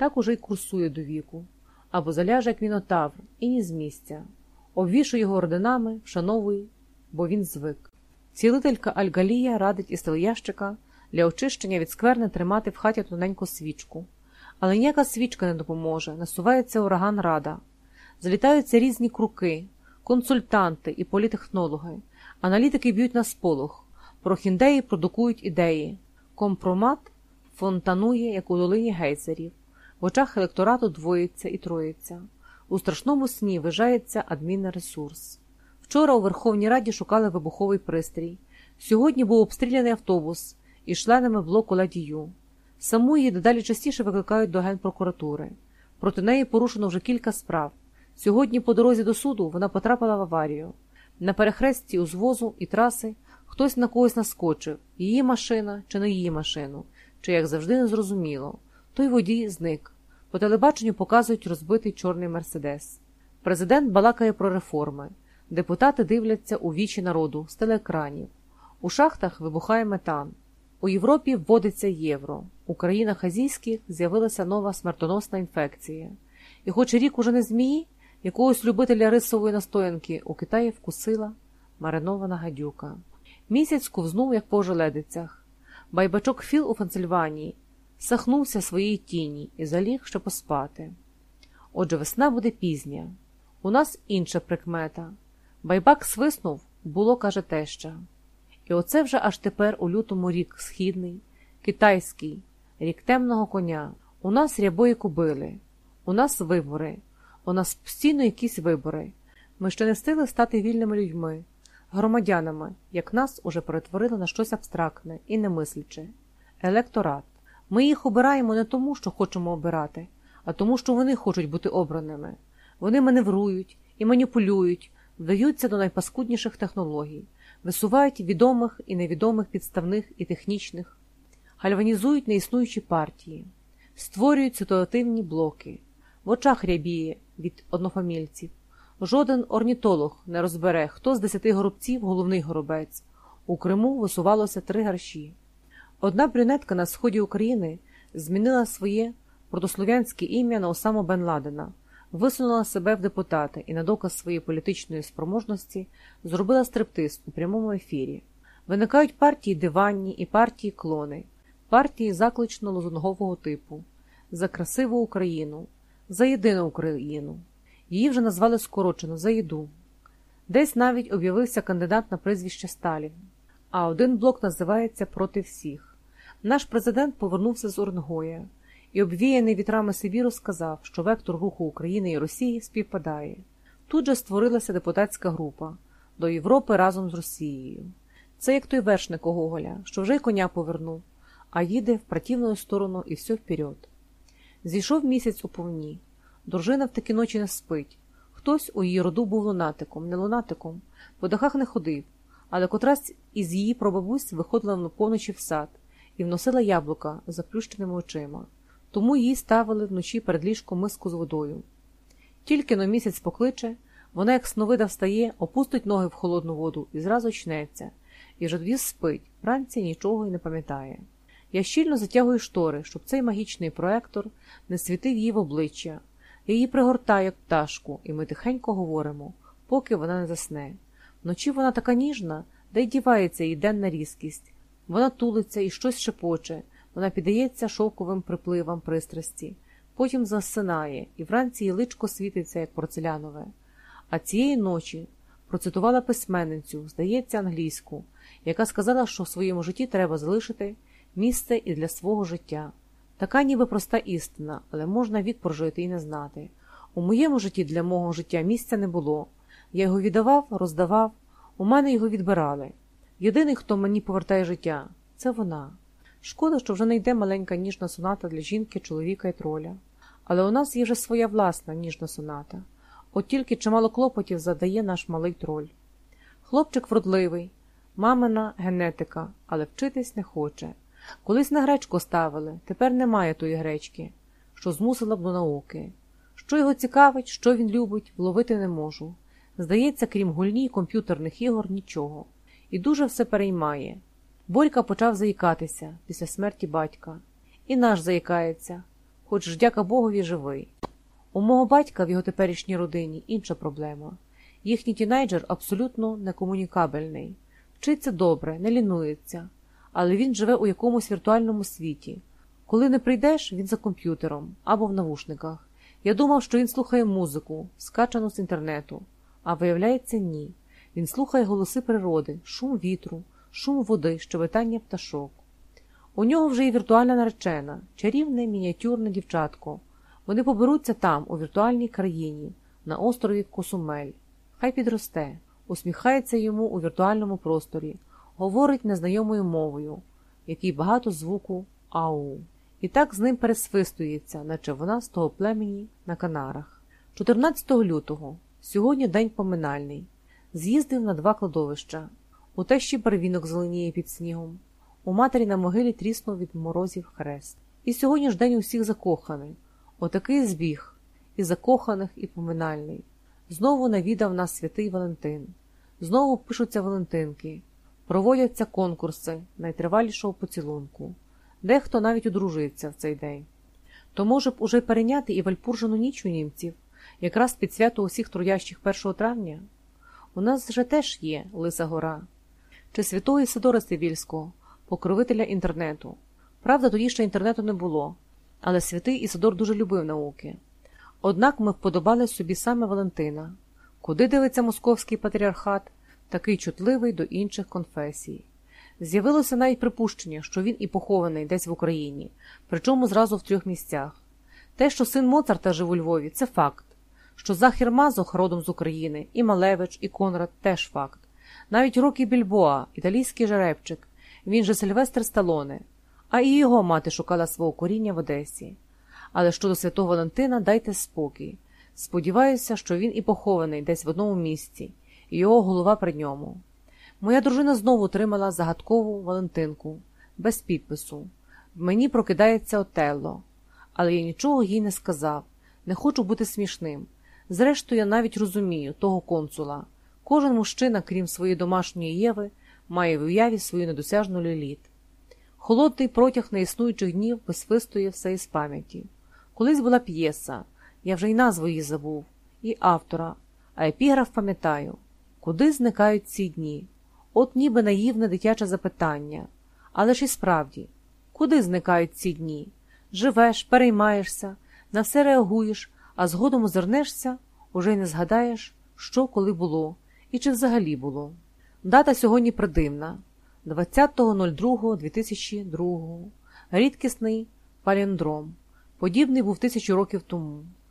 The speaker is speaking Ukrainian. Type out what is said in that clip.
так уже й курсує до віку, або заляже, як мінотавр, і ні з місця. Обвішує його орденами, вшановуй, бо він звик. Цілителька Альгалія радить із телеящика для очищення від скверни тримати в хаті тоненьку свічку. Але ніяка свічка не допоможе, насувається ураган рада. Залітаються різні круки, консультанти і політехнологи, аналітики б'ють на сполох, прохіндеї продукують ідеї, компромат фонтанує, як у долині гейзерів, в очах електорату двоїться і троїться. У страшному сні вижається адмінний ресурс. Вчора у Верховній Раді шукали вибуховий пристрій. Сьогодні був обстріляний автобус із членами блоку ладію. Саму її дедалі частіше викликають до Генпрокуратури. Проти неї порушено вже кілька справ. Сьогодні, по дорозі до суду, вона потрапила в аварію. На перехресті узвозу і траси хтось на когось наскочив її машина чи не її машину, чи, як завжди, не зрозуміло. Той водій зник. По телебаченню показують розбитий чорний мерседес. Президент балакає про реформи. Депутати дивляться у вічі народу з телеекранів. У шахтах вибухає метан. У Європі вводиться євро. У країнах азійських з'явилася нова смертоносна інфекція. І хоч рік уже не змії, якогось любителя рисової настоянки у Китаї вкусила маринована гадюка. Місяць ковзнув, як по ожеледицях. Байбачок Філ у Фенсильванії сахнувся своїй тіні і заліг ще поспати. Отже, весна буде пізня. У нас інша прикмета. Байбак свиснув, було, каже теща. І оце вже аж тепер у лютому рік східний, китайський, рік темного коня. У нас рябої кубили, у нас вибори, у нас постійно якісь вибори. Ми ще не встигли стати вільними людьми, громадянами, як нас уже перетворили на щось абстрактне і немисляче. Електорат. Ми їх обираємо не тому, що хочемо обирати, а тому, що вони хочуть бути обраними. Вони маневрують і маніпулюють, вдаються до найпаскудніших технологій, висувають відомих і невідомих підставних і технічних, гальванізують неіснуючі партії, створюють ситуативні блоки, в очах рябіє від однофамільців. Жоден орнітолог не розбере, хто з десяти горобців головний горобець. У Криму висувалося три гарші. Одна брюнетка на сході України змінила своє протослов'янське ім'я на Осаму Бен Ладена, висунула себе в депутати і на доказ своєї політичної спроможності зробила стриптиз у прямому ефірі. Виникають партії диванні і партії клони, партії заклично лозунгового типу, за красиву Україну, за єдину Україну. Її вже назвали скорочено за їду. Десь навіть об'явився кандидат на прізвище Сталін, а один блок називається проти всіх. Наш президент повернувся з Орнгоя і, обвіяний вітрами Сибіру, сказав, що вектор руху України і Росії співпадає. Тут же створилася депутатська група до Європи разом з Росією. Це як той вершник Гоголя, що вже й коня повернув, а їде в противну сторону і все вперед. Зійшов місяць у повні. Дружина в такі ночі не спить. Хтось у її роду був лунатиком, не лунатиком, по дахах не ходив, але котрась із її прабабусь виходила на поночі в сад і вносила яблука з заплющеними очима, тому їй ставили вночі перед ліжком миску з водою. Тільки на місяць покличе, вона, як сновида встає, опустить ноги в холодну воду і зразу очнеться, і вже тоді спить, вранці нічого й не пам'ятає. Я щільно затягую штори, щоб цей магічний проектор не світив її в обличчя. Я її пригортаю, як пташку, і ми тихенько говоримо, поки вона не засне. Вночі вона така ніжна, де й дівається її денна різкість. Вона тулиться і щось шепоче, вона піддається шовковим припливам пристрасті, потім засинає, і вранці її личко світиться, як порцелянове. А цієї ночі процитувала письменницю, здається, англійську, яка сказала, що в своєму житті треба залишити місце і для свого життя. Така ніби проста істина, але можна вік і не знати. У моєму житті для мого життя місця не було. Я його віддавав, роздавав, у мене його відбирали. Єдиний, хто мені повертає життя, це вона. Шкода, що вже не йде маленька ніжна соната для жінки, чоловіка і троля. Але у нас є вже своя власна ніжна соната. От тільки чимало клопотів задає наш малий троль. Хлопчик вродливий, мамина генетика, але вчитись не хоче. Колись на гречку ставили, тепер немає тої гречки, що змусила б до науки. Що його цікавить, що він любить, вловити не можу. Здається, крім гульні й комп'ютерних ігор, нічого. І дуже все переймає. Борька почав заїкатися після смерті батька. І наш заїкається. хоч ж, дяка Богові, живий. У мого батька в його теперішній родині інша проблема. Їхній тінейджер абсолютно некомунікабельний. Вчиться добре, не лінується, але він живе у якомусь віртуальному світі. Коли не прийдеш, він за комп'ютером або в навушниках. Я думав, що він слухає музику, скачану з інтернету, а виявляється, ні. Він слухає голоси природи, шум вітру, шум води, щебетання пташок. У нього вже є віртуальна наречена, чарівне мініатюрне дівчатко. Вони поберуться там, у віртуальній країні, на острові Косумель. Хай підросте, усміхається йому у віртуальному просторі, говорить незнайомою мовою, який багато звуку ау. І так з ним пересвистується, наче вона з того племені на Канарах. 14 лютого, сьогодні день поминальний, з'їздив на два кладовища. У тещі барвінок зеленіє під снігом. У матері на могилі тріснув від морозів хрест. І сьогодні ж день усіх закоханий. Отакий збіг і закоханих, і поминальний. Знову навідав нас святий Валентин. Знову пишуться Валентинки, проводяться конкурси найтривалішого поцілунку. Дехто навіть одружується в цей день. То може б уже перейняти і вальпуржену ніч у німців, якраз під свято усіх трудящих 1 травня? У нас же теж є Лиса Гора, чи святого Ісидора Сивільського, покровителя інтернету. Правда, тоді ще інтернету не було, але святий Ісидор дуже любив науки. Однак ми вподобали собі саме Валентина, куди дивиться московський патріархат, такий чутливий до інших конфесій. З'явилося навіть припущення, що він і похований десь в Україні, причому зразу в трьох місцях. Те, що син Моцарта жив у Львові, це факт. Що Захір Мазох родом з України, і Малевич, і Конрад теж факт. Навіть Рокі Більбоа, італійський жеребчик, він же Сильвестр Сталоне, а і його мати шукала свого коріння в Одесі. Але щодо святого Валентина дайте спокій. Сподіваюся, що він і похований десь в одному місці, і його голова при ньому. Моя дружина знову отримала загадкову Валентинку, без підпису. Мені прокидається Отелло, але я нічого їй не сказав, не хочу бути смішним. Зрештою, я навіть розумію того консула. Кожен мужчина, крім своєї домашньої Єви, має в уяві свою недосяжну ліліт. Холодний протяг неіснуючих днів висвистує все із пам'яті. Колись була п'єса, я вже й назву її забув, і автора, а епіграф пам'ятаю, куди зникають ці дні. От ніби наївне дитяче запитання. Але ж і справді, куди зникають ці дні? Живеш, переймаєшся, на все реагуєш, а згодом озирнешся, уже й не згадаєш, що коли було, і чи взагалі було. Дата сьогодні придивна 20.02.2002. Рідкісний паліндром. Подібний був тисячу років тому.